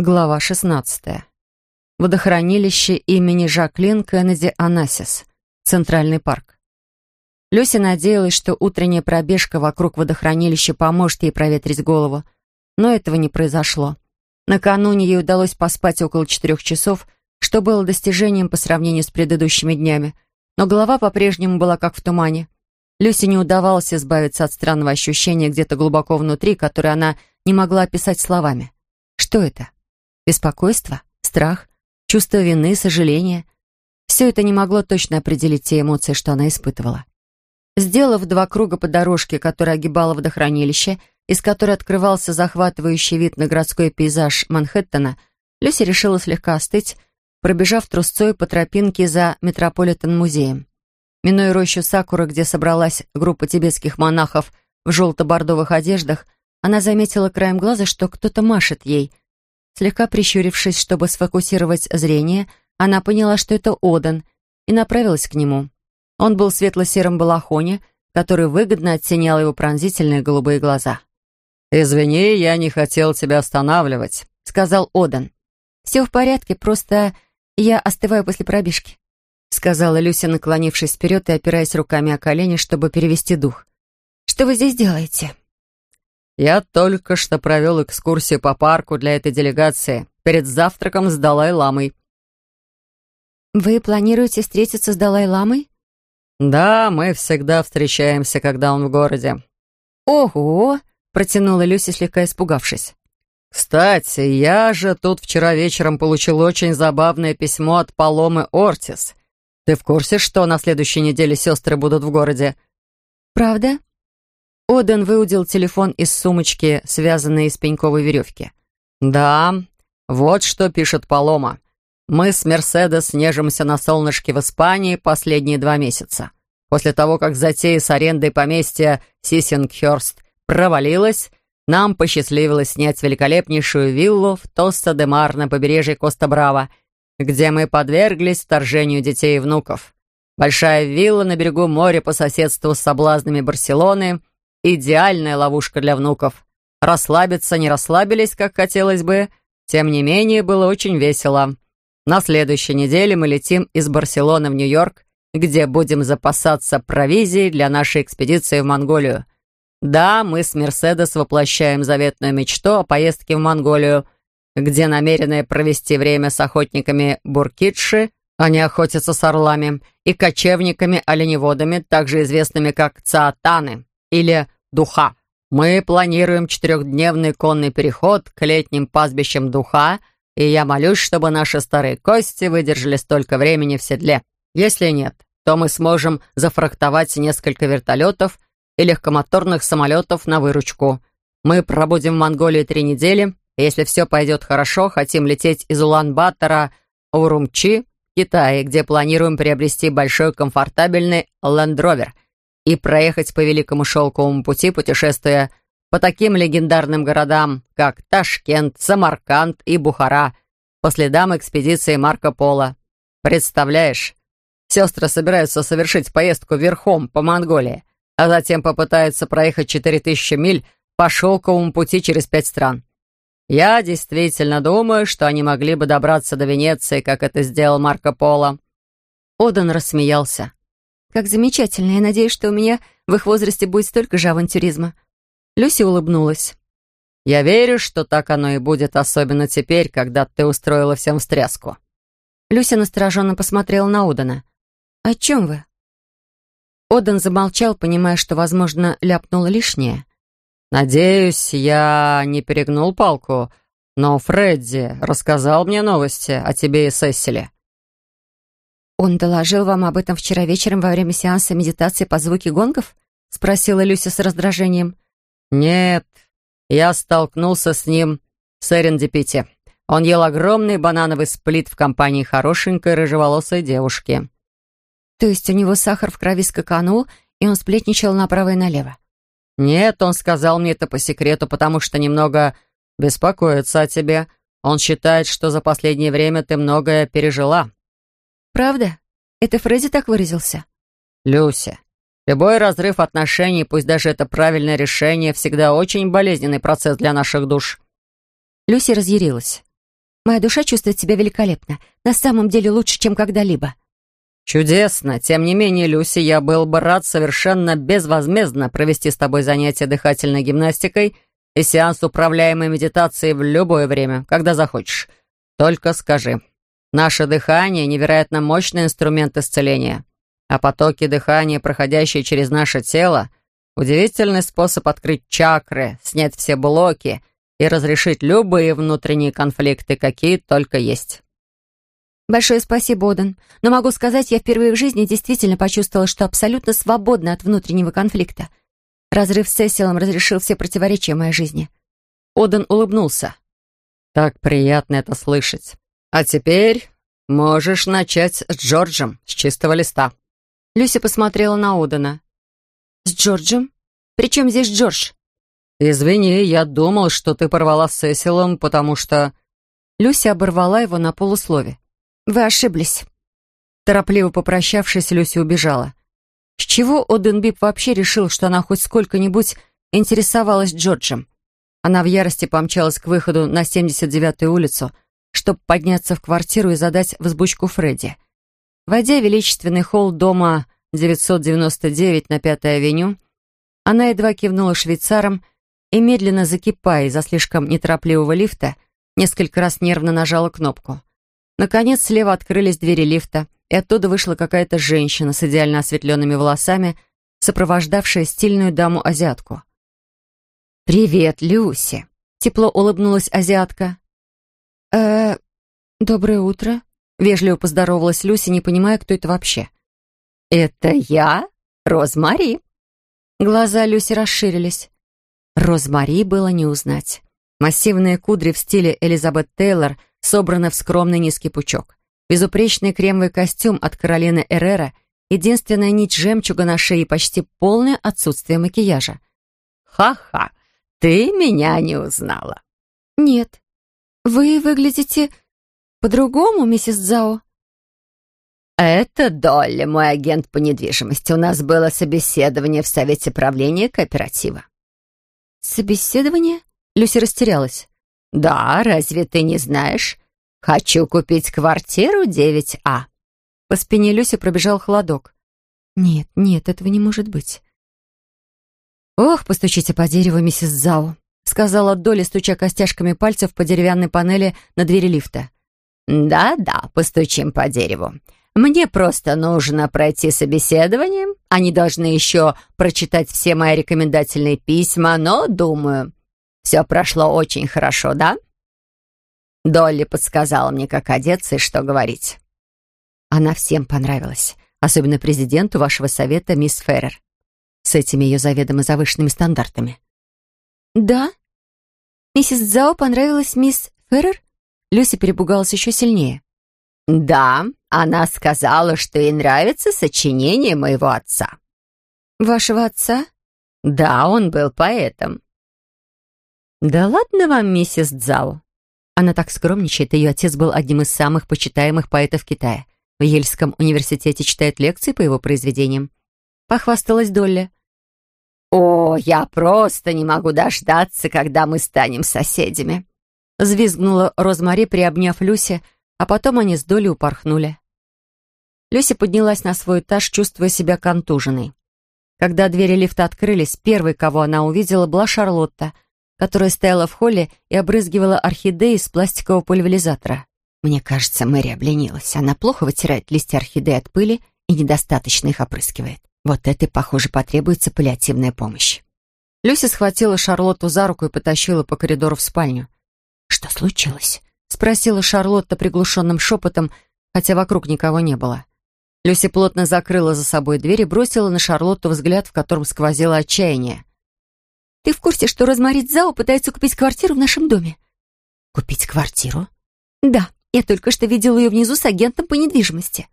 Глава 16. Водохранилище имени Жаклин Кеннеди Анасис. Центральный парк. Люся надеялась, что утренняя пробежка вокруг водохранилища поможет ей проветрить голову, но этого не произошло. Накануне ей удалось поспать около четырех часов, что было достижением по сравнению с предыдущими днями, но голова по-прежнему была как в тумане. Люсе не удавалось избавиться от странного ощущения где-то глубоко внутри, которое она не могла описать словами. Что это? Беспокойство, страх, чувство вины, сожаление. Все это не могло точно определить те эмоции, что она испытывала. Сделав два круга по дорожке, которая огибала водохранилище, из которой открывался захватывающий вид на городской пейзаж Манхэттена, Люси решила слегка остыть, пробежав трусцой по тропинке за Метрополитен-музеем. Минуя рощу Сакура, где собралась группа тибетских монахов в желто-бордовых одеждах, она заметила краем глаза, что кто-то машет ей — Слегка прищурившись, чтобы сфокусировать зрение, она поняла, что это Одан, и направилась к нему. Он был в светло-сером балахоне, который выгодно оттенял его пронзительные голубые глаза. «Извини, я не хотел тебя останавливать», — сказал Одан. «Все в порядке, просто я остываю после пробежки», — сказала Люся, наклонившись вперед и опираясь руками о колени, чтобы перевести дух. «Что вы здесь делаете?» Я только что провел экскурсию по парку для этой делегации перед завтраком с Далай-ламой. «Вы планируете встретиться с Далай-ламой?» «Да, мы всегда встречаемся, когда он в городе». «Ого!» — протянула Люси, слегка испугавшись. «Кстати, я же тут вчера вечером получил очень забавное письмо от Паломы Ортис. Ты в курсе, что на следующей неделе сестры будут в городе?» «Правда?» Оден выудил телефон из сумочки, связанной из пеньковой веревки. «Да, вот что пишет Палома. Мы с Мерседес нежимся на солнышке в Испании последние два месяца. После того, как затея с арендой поместья Сисингхёрст провалилась, нам посчастливилось снять великолепнейшую виллу в Тоста-де-Мар на побережье Коста-Браво, где мы подверглись вторжению детей и внуков. Большая вилла на берегу моря по соседству с соблазнами Барселоны — Идеальная ловушка для внуков. Расслабиться не расслабились, как хотелось бы. Тем не менее, было очень весело. На следующей неделе мы летим из Барселоны в Нью-Йорк, где будем запасаться провизией для нашей экспедиции в Монголию. Да, мы с Мерседес воплощаем заветную мечту о поездке в Монголию, где намерены провести время с охотниками буркитши, они охотятся с орлами, и кочевниками-оленеводами, также известными как цаатаны или Духа. Мы планируем четырехдневный конный переход к летним пастбищам Духа, и я молюсь, чтобы наши старые кости выдержали столько времени в седле. Если нет, то мы сможем зафрахтовать несколько вертолетов и легкомоторных самолетов на выручку. Мы пробудем в Монголии три недели, и если все пойдет хорошо, хотим лететь из Улан-Батора в Урумчи, Китае, где планируем приобрести большой комфортабельный Land Rover — и проехать по Великому Шелковому пути, путешествуя по таким легендарным городам, как Ташкент, Самарканд и Бухара, по следам экспедиции Марко Поло. Представляешь, сестры собираются совершить поездку верхом по Монголии, а затем попытаются проехать 4000 миль по шелковому пути через пять стран. Я действительно думаю, что они могли бы добраться до Венеции, как это сделал Марко Поло. Одан рассмеялся. Как замечательно. Я надеюсь, что у меня в их возрасте будет столько же авантюризма. Люси улыбнулась. «Я верю, что так оно и будет, особенно теперь, когда ты устроила всем встряску». Люся настороженно посмотрела на Одана. «О чем вы?» Одан замолчал, понимая, что, возможно, ляпнул лишнее. «Надеюсь, я не перегнул палку, но Фредди рассказал мне новости о тебе и Сесиле. «Он доложил вам об этом вчера вечером во время сеанса медитации по звуке гонгов?» — спросила Люся с раздражением. «Нет, я столкнулся с ним в Серендипите. Он ел огромный банановый сплит в компании хорошенькой рыжеволосой девушки». «То есть у него сахар в крови скаканул, и он сплетничал направо и налево?» «Нет, он сказал мне это по секрету, потому что немного беспокоится о тебе. Он считает, что за последнее время ты многое пережила». Правда? Это Фредди так выразился? Люся, любой разрыв отношений, пусть даже это правильное решение, всегда очень болезненный процесс для наших душ. Люси разъярилась. Моя душа чувствует себя великолепно. На самом деле лучше, чем когда-либо». «Чудесно. Тем не менее, Люси, я был бы рад совершенно безвозмездно провести с тобой занятие дыхательной гимнастикой и сеанс управляемой медитации в любое время, когда захочешь. Только скажи. Наше дыхание — невероятно мощный инструмент исцеления, а потоки дыхания, проходящие через наше тело, — удивительный способ открыть чакры, снять все блоки и разрешить любые внутренние конфликты, какие только есть». Большое спасибо, Оден. Но могу сказать, я впервые в жизни действительно почувствовала, что абсолютно свободна от внутреннего конфликта. Разрыв с Сесилом разрешил все противоречия моей жизни. Оден улыбнулся. «Так приятно это слышать. А теперь можешь начать с Джорджем, с чистого листа». Люся посмотрела на Одена. «С Джорджем? Причем здесь Джордж?» «Извини, я думал, что ты порвала с Сесилом, потому что...» Люся оборвала его на полуслове. «Вы ошиблись». Торопливо попрощавшись, Люся убежала. С чего Оденбип вообще решил, что она хоть сколько-нибудь интересовалась Джорджем? Она в ярости помчалась к выходу на 79-ю улицу, чтобы подняться в квартиру и задать взбучку Фредди. Войдя в величественный холл дома 999 на 5-й авеню, она едва кивнула швейцарам и, медленно закипая из-за слишком неторопливого лифта, несколько раз нервно нажала кнопку. Наконец, слева открылись двери лифта, и оттуда вышла какая-то женщина с идеально осветленными волосами, сопровождавшая стильную даму-азиатку. «Привет, Люси!» — тепло улыбнулась азиатка. Э доброе утро», — вежливо поздоровалась Люси, не понимая, кто это вообще. «Это я, Розмари». Глаза Люси расширились. Розмари было не узнать. Массивные кудри в стиле Элизабет Тейлор собраны в скромный низкий пучок. Безупречный кремовый костюм от Каролины Эррера, единственная нить жемчуга на шее и почти полное отсутствие макияжа. «Ха-ха, ты меня не узнала». «Нет, вы выглядите по-другому, миссис Зао». «Это Долли, мой агент по недвижимости. У нас было собеседование в Совете правления кооператива». «Собеседование?» Люси растерялась. «Да, разве ты не знаешь? Хочу купить квартиру 9А». По спине Люси пробежал холодок. «Нет, нет, этого не может быть». «Ох, постучите по дереву, миссис Зао», сказала Долли, стуча костяшками пальцев по деревянной панели на двери лифта. «Да-да, постучим по дереву. Мне просто нужно пройти собеседование. Они должны еще прочитать все мои рекомендательные письма, но, думаю, все прошло очень хорошо, да?» Долли подсказала мне, как одеться и что говорить. Она всем понравилась, особенно президенту вашего совета, мисс Феррер, с этими ее заведомо завышенными стандартами. «Да? Миссис Зао понравилась мисс Феррер?» Люси перепугалась еще сильнее. «Да, она сказала, что ей нравится сочинение моего отца». «Вашего отца?» «Да, он был поэтом». «Да ладно вам, миссис Цзао!» Она так скромничает, ее отец был одним из самых почитаемых поэтов Китая. В Ельском университете читают лекции по его произведениям. Похвасталась Долли. «О, я просто не могу дождаться, когда мы станем соседями!» Звизгнула Розмари, приобняв Люси, а потом они с Долли упорхнули. Люси поднялась на свой этаж, чувствуя себя контуженной. Когда двери лифта открылись, первой, кого она увидела, была Шарлотта — которая стояла в холле и обрызгивала орхидеи из пластикового пульверизатора. Мне кажется, Мэри обленилась. Она плохо вытирает листья орхидей от пыли и недостаточно их опрыскивает. Вот этой, похоже, потребуется паллиативная помощь. Люси схватила Шарлотту за руку и потащила по коридору в спальню. «Что случилось?» — спросила Шарлотта приглушенным шепотом, хотя вокруг никого не было. Люси плотно закрыла за собой дверь и бросила на Шарлотту взгляд, в котором сквозило отчаяние. Ты в курсе, что Розмари Зао пытается купить квартиру в нашем доме?» «Купить квартиру?» «Да, я только что видела ее внизу с агентом по недвижимости».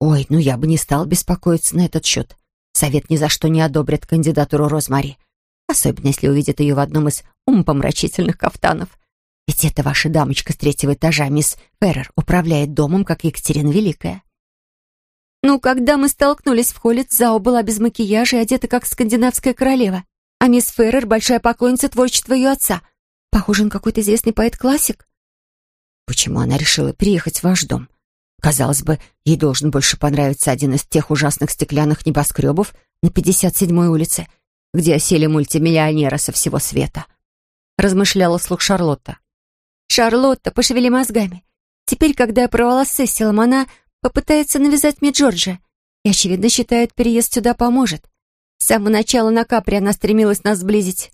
«Ой, ну я бы не стал беспокоиться на этот счет. Совет ни за что не одобрит кандидатуру Розмари, особенно если увидит ее в одном из умопомрачительных кафтанов. Ведь это ваша дамочка с третьего этажа, мисс Феррер, управляет домом, как Екатерина Великая». «Ну, когда мы столкнулись в холле, Зао была без макияжа и одета как скандинавская королева. А мисс Феррер — большая поклонница творчества ее отца. Похоже, он какой-то известный поэт-классик». Почему она решила переехать в ваш дом? Казалось бы, ей должен больше понравиться один из тех ужасных стеклянных небоскребов на 57-й улице, где осели мультимиллионеры со всего света. Размышляла вслух Шарлотта. «Шарлотта, пошевели мозгами. Теперь, когда я порвала с Сесилом, она попытается навязать мне Джорджа и, очевидно, считает, переезд сюда поможет. С самого начала на Капри она стремилась нас сблизить».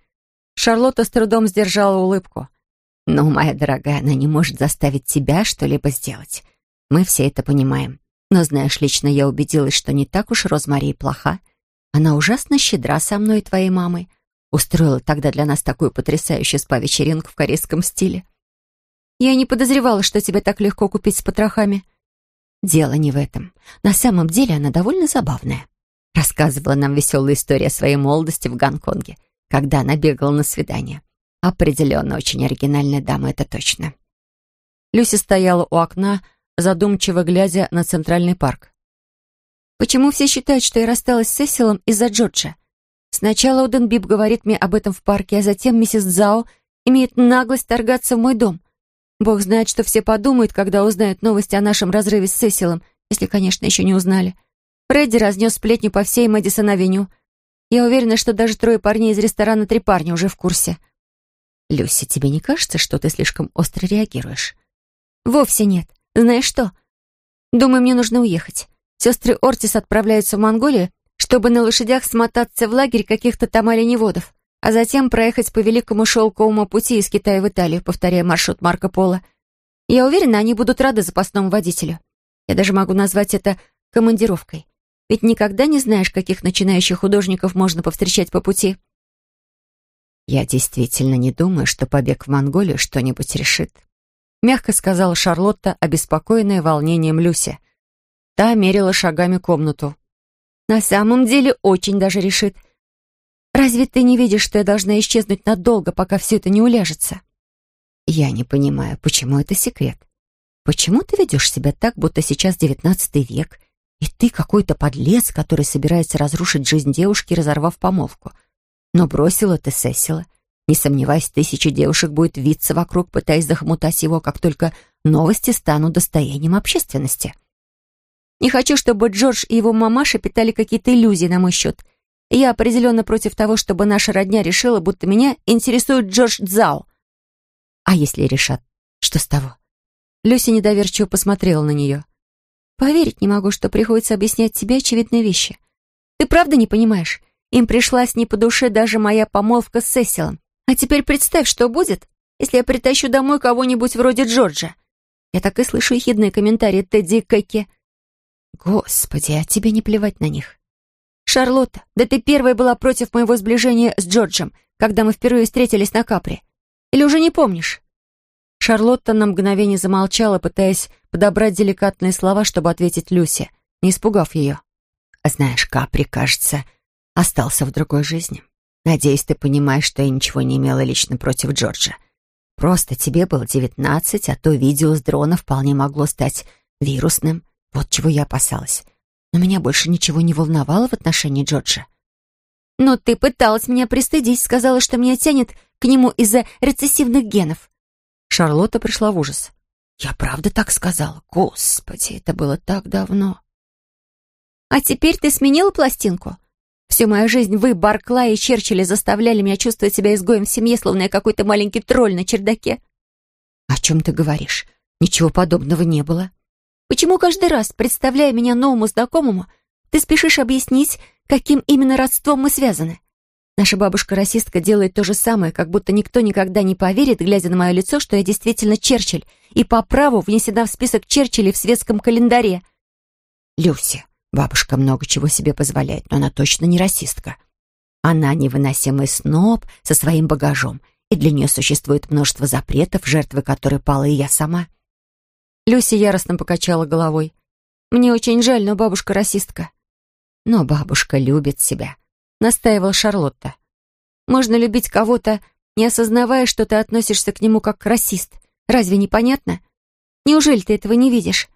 Шарлотта с трудом сдержала улыбку. «Но, моя дорогая, она не может заставить тебя что-либо сделать. Мы все это понимаем. Но, знаешь, лично я убедилась, что не так уж Розмари плоха. Она ужасно щедра со мной и твоей мамой. Устроила тогда для нас такую потрясающую спа-вечеринку в корейском стиле. Я не подозревала, что тебя так легко купить с потрохами. Дело не в этом. На самом деле она довольно забавная. Рассказывала нам веселую историю о своей молодости в Гонконге, когда она бегала на свидание. Определенно очень оригинальная дама, это точно. Люся стояла у окна, задумчиво глядя на Центральный парк. «Почему все считают, что я рассталась с Сесилом из-за Джорджа? Сначала Оден Бип говорит мне об этом в парке, а затем миссис Дзао имеет наглость торгаться в мой дом. Бог знает, что все подумают, когда узнают новости о нашем разрыве с Сесилом, если, конечно, еще не узнали. Фредди разнес сплетню по всей Мэдисон-авеню. Я уверена, что даже трое парней из ресторана «Три парня» уже в курсе. Люся, тебе не кажется, что ты слишком остро реагируешь? Вовсе нет. Знаешь что? Думаю, мне нужно уехать. Сестры Ортис отправляются в Монголию, чтобы на лошадях смотаться в лагерь каких-то там оленеводов, а затем проехать по великому шелковому пути из Китая в Италию, повторяя маршрут Марко Поло. Я уверена, они будут рады запасному водителю. Я даже могу назвать это командировкой. Ведь никогда не знаешь, каких начинающих художников можно повстречать по пути. Я действительно не думаю, что побег в Монголию что-нибудь решит мягко сказала Шарлотта, обеспокоенная волнением Люси. Та мерила шагами комнату. «На самом деле очень даже решит. Разве ты не видишь, что я должна исчезнуть надолго, пока все это не уляжется?» «Я не понимаю, почему это секрет? Почему ты ведешь себя так, будто сейчас девятнадцатый век, и ты какой-то подлец, который собирается разрушить жизнь девушки, разорвав помолвку? Но бросила ты Сесила, не сомневаюсь, тысячи девушек будет виться вокруг, пытаясь захмутать его, как только новости станут достоянием общественности. Не хочу, чтобы Джордж и его мамаша питали какие-то иллюзии на мой счет. Я определенно против того, чтобы наша родня решила, будто меня интересует Джордж Дзао. А если решат, что с того? Люся недоверчиво посмотрела на нее. Поверить не могу, что приходится объяснять тебе очевидные вещи. Ты правда не понимаешь? Им пришлась не по душе даже моя помолвка с Сесилом. А теперь представь, что будет, если я притащу домой кого-нибудь вроде Джорджа. Я так и слышу ехидные комментарии Тедди и Кэки. Господи, а тебе не плевать на них. Шарлотта, да ты первая была против моего сближения с Джорджем, когда мы впервые встретились на Капре. Или уже не помнишь? Шарлотта на мгновение замолчала, пытаясь подобрать деликатные слова, чтобы ответить Люсе, не испугав ее. «Знаешь, Капри, кажется, остался в другой жизни. Надеюсь, ты понимаешь, что я ничего не имела лично против Джорджа. Просто тебе было девятнадцать, а то видео с дрона вполне могло стать вирусным. Вот чего я опасалась. Но меня больше ничего не волновало в отношении Джорджа. «Но ты пыталась меня пристыдить, сказала, что меня тянет к нему из-за рецессивных генов». Шарлотта пришла в ужас. «Я правда так сказала? Господи, это было так давно». «А теперь ты сменила пластинку? Всю мою жизнь вы, Барклай и Черчилли, заставляли меня чувствовать себя изгоем в семье, словно я какой-то маленький тролль на чердаке. О чем ты говоришь? Ничего подобного не было. Почему каждый раз, представляя меня новому знакомому, ты спешишь объяснить, каким именно родством мы связаны? Наша бабушка-расистка делает то же самое, как будто никто никогда не поверит, глядя на мое лицо, что я действительно Черчилль, и по праву внесена в список Черчиллей в светском календаре. Люси, Бабушка много чего себе позволяет, но она точно не расистка. Она невыносимый сноб со своим багажом, и для нее существует множество запретов, жертвы которой пала и я сама. Люси яростно покачала головой. «Мне очень жаль, но бабушка расистка». «Но бабушка любит себя», — настаивала Шарлотта. «Можно любить кого-то, не осознавая, что ты относишься к нему как расист. Разве не понятно? Неужели ты этого не видишь?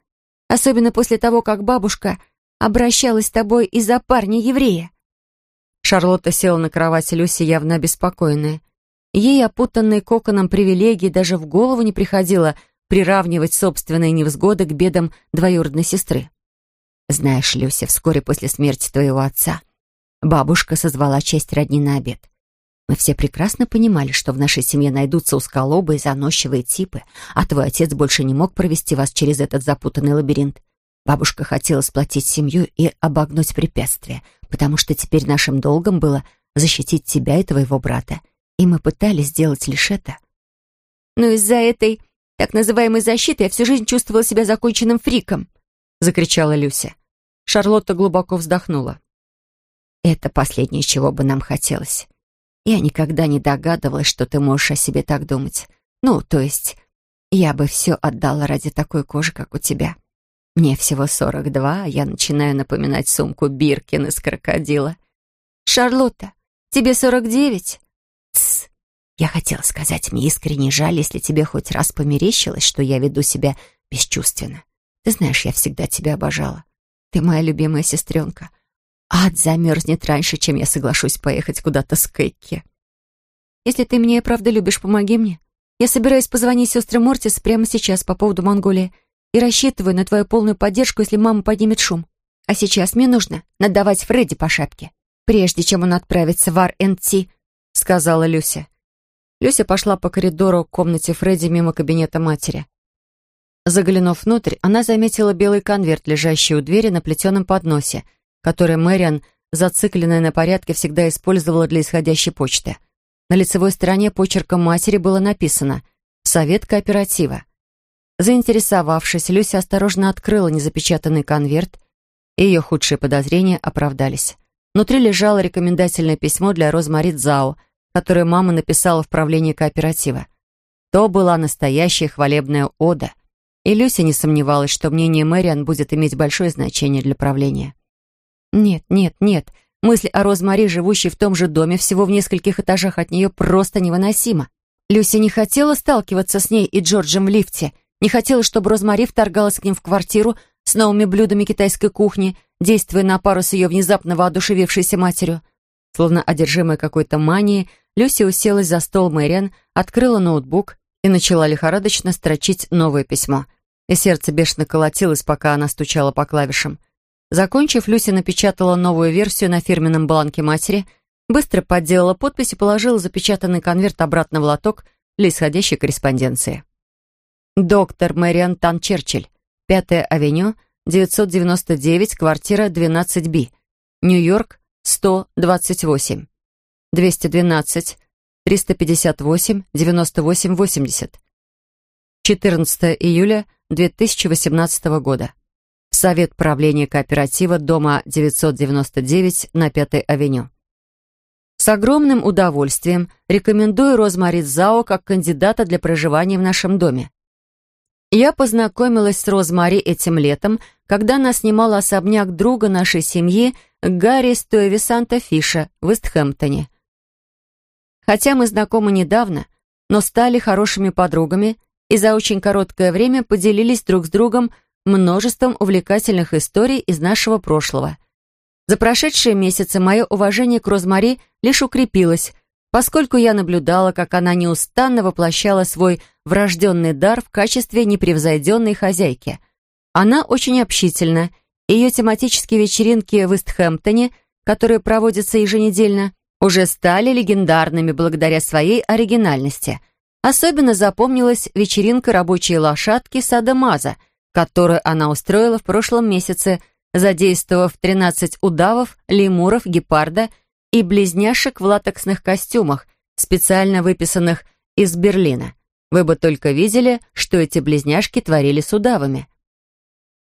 Особенно после того, как бабушка обращалась с тобой из-за парня-еврея». Шарлотта села на кровати Люси, явно обеспокоенная. Ей, опутанной коконом привилегий, даже в голову не приходило приравнивать собственные невзгоды к бедам двоюродной сестры. Знаешь, Люся, вскоре после смерти твоего отца бабушка созвала часть родни на обед. Мы все прекрасно понимали, что в нашей семье найдутся узколобые, заносчивые типы, а твой отец больше не мог провести вас через этот запутанный лабиринт. Бабушка хотела сплотить семью и обогнуть препятствия, потому что теперь нашим долгом было защитить тебя и твоего брата. И мы пытались сделать лишь это. Но из-за этой так называемой защиты я всю жизнь чувствовала себя законченным фриком, закричала Люся. Шарлотта глубоко вздохнула. Это последнее, чего бы нам хотелось. Я никогда не догадывалась, что ты можешь о себе так думать. Ну, то есть, я бы все отдала ради такой кожи, как у тебя. Мне всего сорок два, а я начинаю напоминать сумку Биркин из крокодила. «Шарлотта, тебе сорок девять?» «Тсс!» Я хотела сказать, мне искренне жаль, если тебе хоть раз померещилось, что я веду себя бесчувственно. Ты знаешь, я всегда тебя обожала. Ты моя любимая сестренка. Ад замерзнет раньше, чем я соглашусь поехать куда-то с Кэкки. Если ты меня и правда любишь, помоги мне. Я собираюсь позвонить сестре Мортис прямо сейчас по поводу Монголии и рассчитываю на твою полную поддержку, если мама поднимет шум. А сейчас мне нужно надавать Фредди по шапке, прежде чем он отправится в ар сказала Люся. Люся пошла по коридору к комнате Фредди мимо кабинета матери. Заглянув внутрь, она заметила белый конверт, лежащий у двери на плетеном подносе, который Мэриан, зацикленная на порядке, всегда использовала для исходящей почты. На лицевой стороне почерком матери было написано «Совет кооператива». Заинтересовавшись, Люся осторожно открыла незапечатанный конверт, и ее худшие подозрения оправдались. Внутри лежало рекомендательное письмо для Розмари Дзао, которое мама написала в правлении кооператива. То была настоящая хвалебная ода, и Люся не сомневалась, что мнение Мэриан будет иметь большое значение для правления. Нет, нет, нет, мысль о Розмари, живущей в том же доме, всего в нескольких этажах от нее, просто невыносима. Люся не хотела сталкиваться с ней и Джорджем в лифте — не хотела, чтобы Розмари вторгалась к ним в квартиру с новыми блюдами китайской кухни, действуя на пару с ее внезапно воодушевившейся матерью. Словно одержимая какой-то манией, Люси уселась за стол Мэриан, открыла ноутбук и начала лихорадочно строчить новое письмо. И сердце бешено колотилось, пока она стучала по клавишам. Закончив, Люси напечатала новую версию на фирменном бланке матери, быстро подделала подпись и положила запечатанный конверт обратно в лоток для исходящей корреспонденции. Доктор Мэриан Тан Черчилль, 5-я авеню, 999, квартира 12Б, Нью-Йорк, 128, 212, 358, 98, 80. 14 июля 2018 года. Совет правления кооператива дома 999 на 5-й авеню. С огромным удовольствием рекомендую Розмари Зао как кандидата для проживания в нашем доме. Я познакомилась с Розмари этим летом, когда она снимала особняк друга нашей семьи Гарри Стоевисанта Фиша в Истхэмптоне. Хотя мы знакомы недавно, но стали хорошими подругами и за очень короткое время поделились друг с другом множеством увлекательных историй из нашего прошлого. За прошедшие месяцы мое уважение к Розмари лишь укрепилось, поскольку я наблюдала, как она неустанно воплощала свой врожденный дар в качестве непревзойденной хозяйки. Она очень общительна, ее тематические вечеринки в Истхэмптоне, которые проводятся еженедельно, уже стали легендарными благодаря своей оригинальности. Особенно запомнилась вечеринка рабочей лошадки Сада Маза, которую она устроила в прошлом месяце, задействовав 13 удавов, лемуров, гепарда и близняшек в латексных костюмах, специально выписанных из Берлина. Вы бы только видели, что эти близняшки творили с удавами.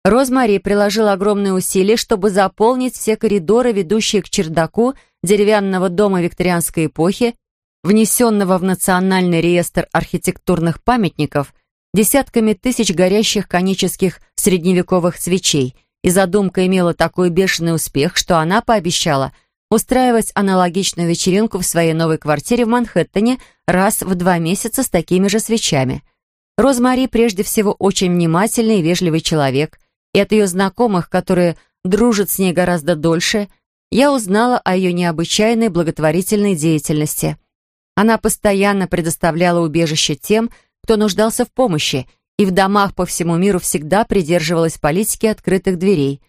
Розмари приложила огромные усилия, чтобы заполнить все коридоры, ведущие к чердаку деревянного дома викторианской эпохи, внесенного в Национальный реестр архитектурных памятников, десятками тысяч горящих конических средневековых свечей, и задумка имела такой бешеный успех, что она пообещала устраивать аналогичную вечеринку в своей новой квартире в Манхэттене раз в два месяца с такими же свечами. Розмари прежде всего очень внимательный и вежливый человек, и от ее знакомых, которые дружат с ней гораздо дольше, я узнала о ее необычайной благотворительной деятельности. Она постоянно предоставляла убежище тем, кто нуждался в помощи, и в домах по всему миру всегда придерживалась политики открытых дверей.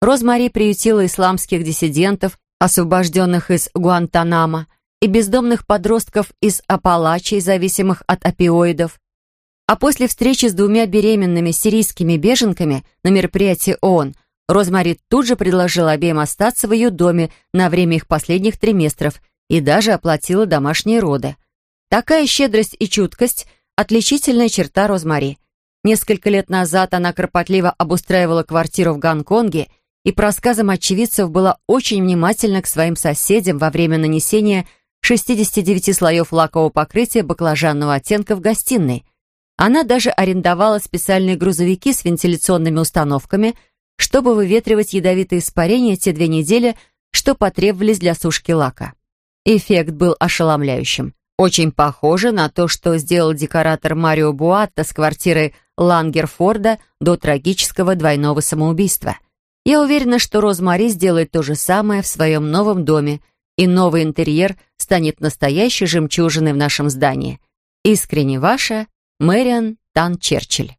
Розмари приютила исламских диссидентов, освобожденных из Гуантанамо, и бездомных подростков из Апалачей, зависимых от опиоидов. А после встречи с двумя беременными сирийскими беженками на мероприятии ООН Розмари тут же предложила обеим остаться в ее доме на время их последних триместров и даже оплатила домашние роды. Такая щедрость и чуткость – отличительная черта Розмари. Несколько лет назад она кропотливо обустраивала квартиру в Гонконге и, по рассказам очевидцев, была очень внимательна к своим соседям во время нанесения 69 слоев лакового покрытия баклажанного оттенка в гостиной. Она даже арендовала специальные грузовики с вентиляционными установками, чтобы выветривать ядовитые испарения те две недели, что потребовались для сушки лака. Эффект был ошеломляющим. Очень похоже на то, что сделал декоратор Марио Буатта с квартирой Лангерфорда до трагического двойного самоубийства. Я уверена, что Розмари сделает то же самое в своем новом доме, и новый интерьер станет настоящей жемчужиной в нашем здании. Искренне ваша Мэриан Тан Черчилль.